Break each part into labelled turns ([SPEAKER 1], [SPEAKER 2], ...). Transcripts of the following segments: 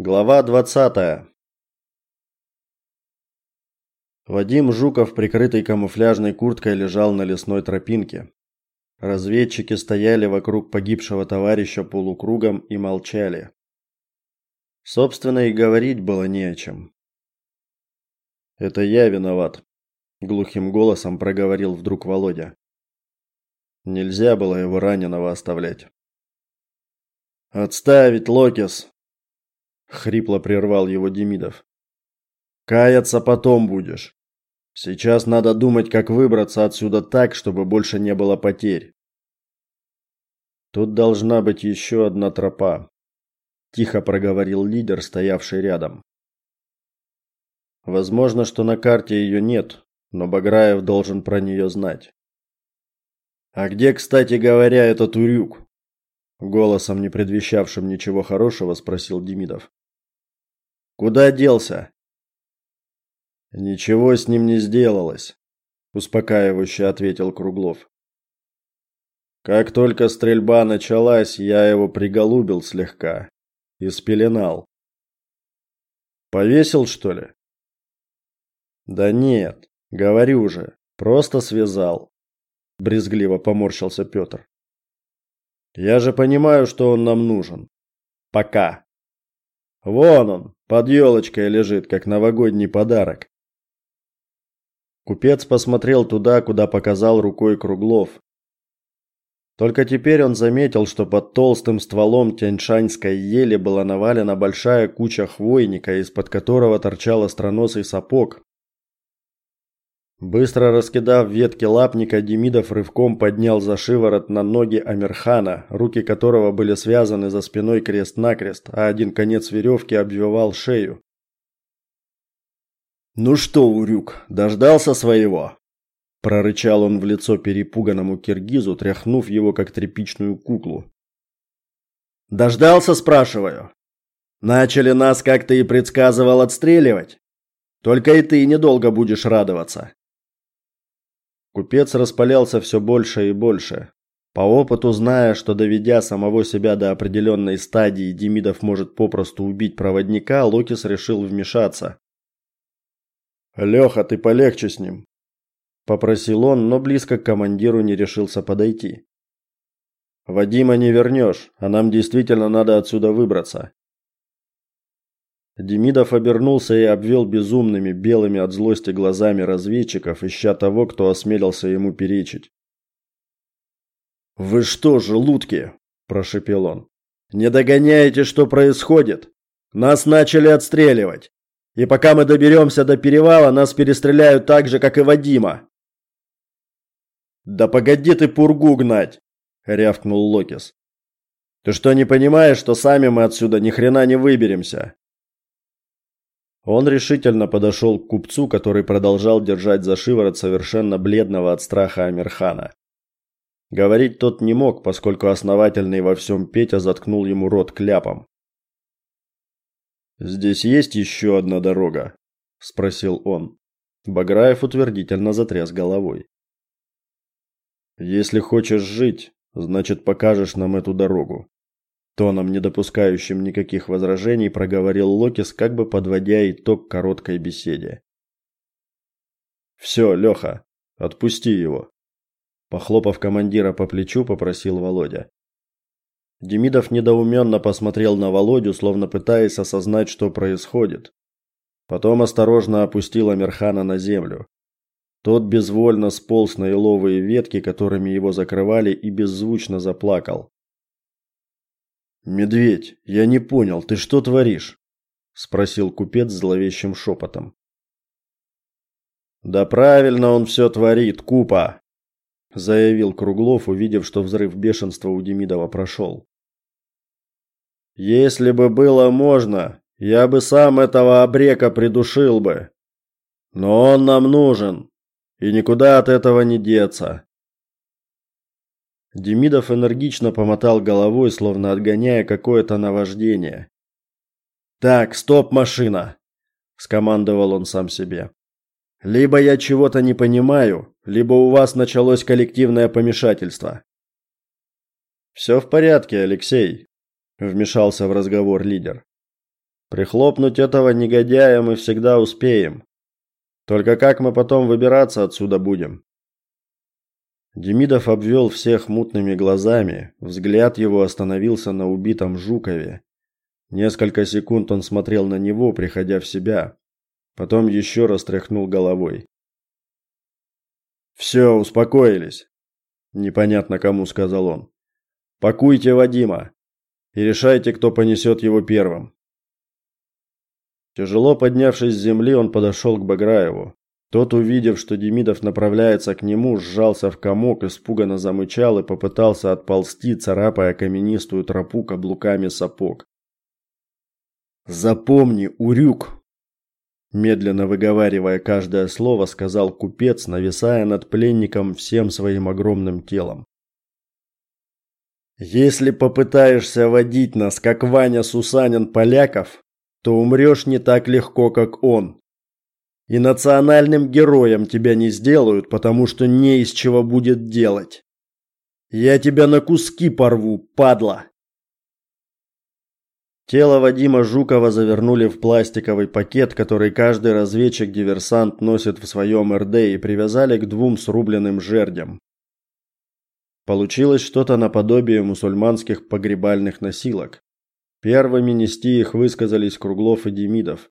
[SPEAKER 1] Глава 20. Вадим Жуков, прикрытый камуфляжной курткой, лежал на лесной тропинке. Разведчики стояли вокруг погибшего товарища полукругом и молчали. Собственно, и говорить было не о чем. Это я виноват, глухим голосом проговорил вдруг Володя. Нельзя было его раненого оставлять. Отставить, Локис, хрипло прервал его Демидов. Каяться потом будешь. Сейчас надо думать, как выбраться отсюда так, чтобы больше не было потерь. Тут должна быть еще одна тропа, тихо проговорил лидер, стоявший рядом. Возможно, что на карте ее нет, но Баграев должен про нее знать. А где, кстати говоря, этот урюк? голосом, не предвещавшим ничего хорошего, спросил Демидов. Куда делся? Ничего с ним не сделалось, успокаивающе ответил Круглов. Как только стрельба началась, я его приголубил слегка и спеленал. Повесил, что ли? Да нет, говорю же, просто связал, брезгливо поморщился Петр. Я же понимаю, что он нам нужен. Пока. Вон он, под елочкой лежит, как новогодний подарок. Купец посмотрел туда, куда показал рукой Круглов. Только теперь он заметил, что под толстым стволом тяньшанской ели была навалена большая куча хвойника, из-под которого торчал остроносый сапог, Быстро раскидав ветки лапника, Демидов рывком поднял за шиворот на ноги Амирхана, руки которого были связаны за спиной крест-накрест, а один конец веревки обвивал шею. «Ну что, Урюк, дождался своего?» прорычал он в лицо перепуганному киргизу, тряхнув его как тряпичную куклу. Дождался, спрашиваю. Начали нас, как ты и предсказывал, отстреливать. Только и ты недолго будешь радоваться. Купец распалялся все больше и больше. По опыту зная, что доведя самого себя до определенной стадии, Демидов может попросту убить проводника, Локис решил вмешаться. «Леха, ты полегче с ним», – попросил он, но близко к командиру не решился подойти. «Вадима не вернешь, а нам действительно надо отсюда выбраться. Демидов обернулся и обвел безумными, белыми от злости глазами разведчиков, ища того, кто осмелился ему перечить. «Вы что, желудки?» – прошепел он. «Не догоняете, что происходит? Нас начали отстреливать. И пока мы доберемся до перевала, нас перестреляют так же, как и Вадима». «Да погоди ты пургу гнать!» – рявкнул Локис. «Ты что, не понимаешь, что сами мы отсюда ни хрена не выберемся? Он решительно подошел к купцу, который продолжал держать за шиворот совершенно бледного от страха Амирхана. Говорить тот не мог, поскольку основательный во всем Петя заткнул ему рот кляпом. Здесь есть еще одна дорога, спросил он. Баграев утвердительно затряс головой. Если хочешь жить, значит, покажешь нам эту дорогу тоном, не допускающим никаких возражений, проговорил Локис, как бы подводя итог короткой беседе. «Все, Леха, отпусти его, похлопав командира по плечу, попросил Володя. Демидов недоуменно посмотрел на Володю, словно пытаясь осознать, что происходит. Потом осторожно опустил Амирхана на землю. Тот безвольно сполз на еловые ветки, которыми его закрывали, и беззвучно заплакал. Медведь, я не понял, ты что творишь? спросил купец зловещим шепотом. Да правильно он все творит, купа, заявил Круглов, увидев, что взрыв бешенства у Демидова прошел. Если бы было можно, я бы сам этого обрека придушил бы. Но он нам нужен, и никуда от этого не деться. Демидов энергично помотал головой, словно отгоняя какое-то наваждение. Так, стоп, машина, скомандовал он сам себе. Либо я чего-то не понимаю, либо у вас началось коллективное помешательство. «Все в порядке, Алексей, вмешался в разговор лидер. Прихлопнуть этого негодяя мы всегда успеем. Только как мы потом выбираться отсюда будем? Демидов обвел всех мутными глазами, взгляд его остановился на убитом Жукове. Несколько секунд он смотрел на него, приходя в себя. Потом еще раз тряхнул головой. «Все, успокоились», – непонятно кому сказал он. «Пакуйте Вадима и решайте, кто понесет его первым». Тяжело поднявшись с земли, он подошел к Баграеву. Тот, увидев, что Демидов направляется к нему, сжался в комок, испуганно замычал и попытался отползти, царапая каменистую тропу каблуками сапог. Запомни, урюк, медленно выговаривая каждое слово, сказал купец, нависая над пленником всем своим огромным телом. Если попытаешься водить нас, как Ваня Сусанин поляков, то умрешь не так легко, как он. И национальным героем тебя не сделают, потому что не из чего будет делать. Я тебя на куски порву, падла. Тело Вадима Жукова завернули в пластиковый пакет, который каждый разведчик-диверсант носит в своем РД, и привязали к двум срубленным жердям. Получилось что-то наподобие мусульманских погребальных носилок. Первыми нести их высказались Круглов и Демидов.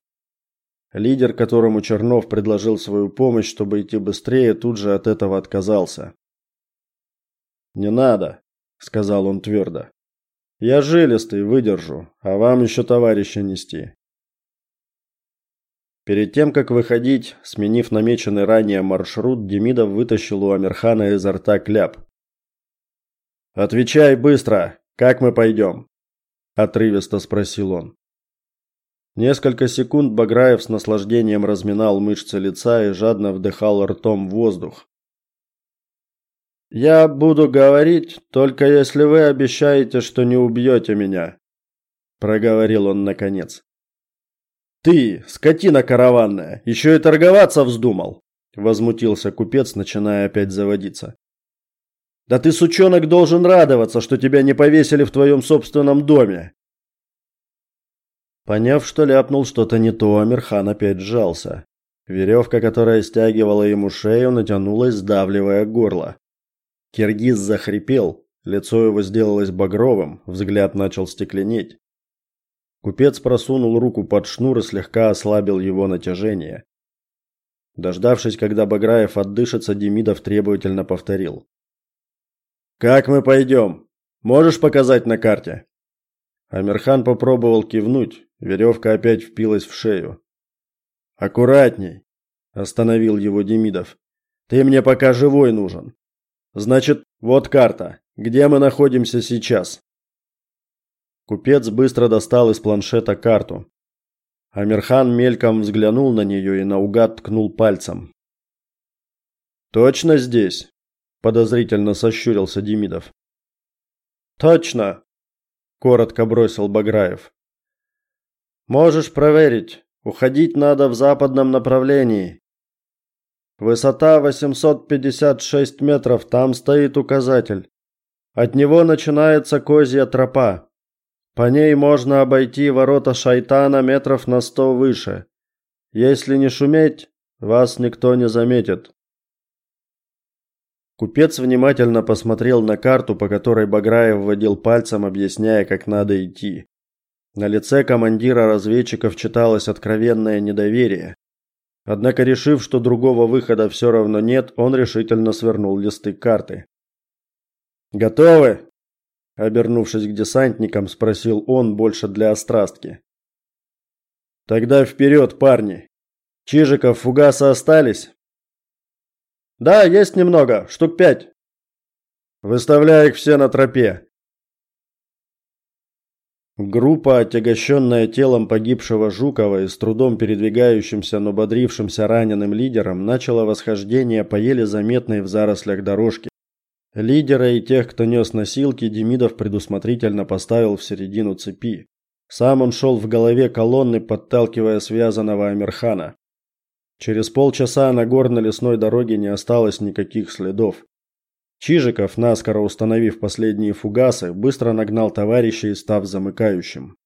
[SPEAKER 1] Лидер, которому Чернов предложил свою помощь, чтобы идти быстрее, тут же от этого отказался. "Не надо", сказал он твердо. Я жилистый, выдержу, а вам еще товарища нести. Перед тем, как выходить, сменив намеченный ранее маршрут, Демидов вытащил у Амирхана изо рта кляп. «Отвечай быстро! Как мы пойдем?» – отрывисто спросил он. Несколько секунд Баграев с наслаждением разминал мышцы лица и жадно вдыхал ртом воздух, я буду говорить, только если вы обещаете, что не убьете меня, проговорил он наконец. Ты, скотина караванная, еще и торговаться вздумал, возмутился купец, начиная опять заводиться. Да ты, сучонок, должен радоваться, что тебя не повесили в твоем собственном доме. Поняв, что ляпнул что-то не то, Амирхан опять сжался. Веревка, которая стягивала ему шею, натянулась, сдавливая горло. Киргиз захрипел, лицо его сделалось багровым, взгляд начал стекленеть. Купец просунул руку под шнур и слегка ослабил его натяжение. Дождавшись, когда Баграев отдышится, Демидов требовательно повторил: Как мы пойдем? Можешь показать на карте? Амирхан попробовал кивнуть, веревка опять впилась в шею. Аккуратней, остановил его Демидов. Ты мне пока живой нужен. Значит, вот карта. Где мы находимся сейчас? Купец быстро достал из планшета карту. Амирхан мельком взглянул на нее и наугад ткнул пальцем. Точно здесь? подозрительно сощурился Демидов. Точно, коротко бросил Баграев. Можешь проверить. Уходить надо в западном направлении. Высота 856 метров, там стоит указатель. От него начинается козья тропа. По ней можно обойти ворота шайтана метров на сто выше. Если не шуметь, вас никто не заметит. Купец внимательно посмотрел на карту, по которой Баграев водил пальцем, объясняя, как надо идти. На лице командира разведчиков читалось откровенное недоверие. Однако, решив, что другого выхода все равно нет, он решительно свернул листы карты. Готовы? обернувшись к десантникам, спросил он больше для острастки. Тогда вперед, парни. Чижиков, фугасы остались? Да, есть немного, штук пять. Выставляй их все на тропе. Группа, отягощенная телом погибшего Жукова и с трудом передвигающимся, но бодрившимся раненым лидером, начала восхождение по еле заметной в зарослях дорожке. Лидера и тех, кто нес носилки, Демидов предусмотрительно поставил в середину цепи. Сам он шел в голове колонны, подталкивая связанного Амирхана. Через полчаса на горно-лесной дороге не осталось никаких следов. Чижиков, наскоро установив последние фугасы, быстро нагнал товарищей, став замыкающим.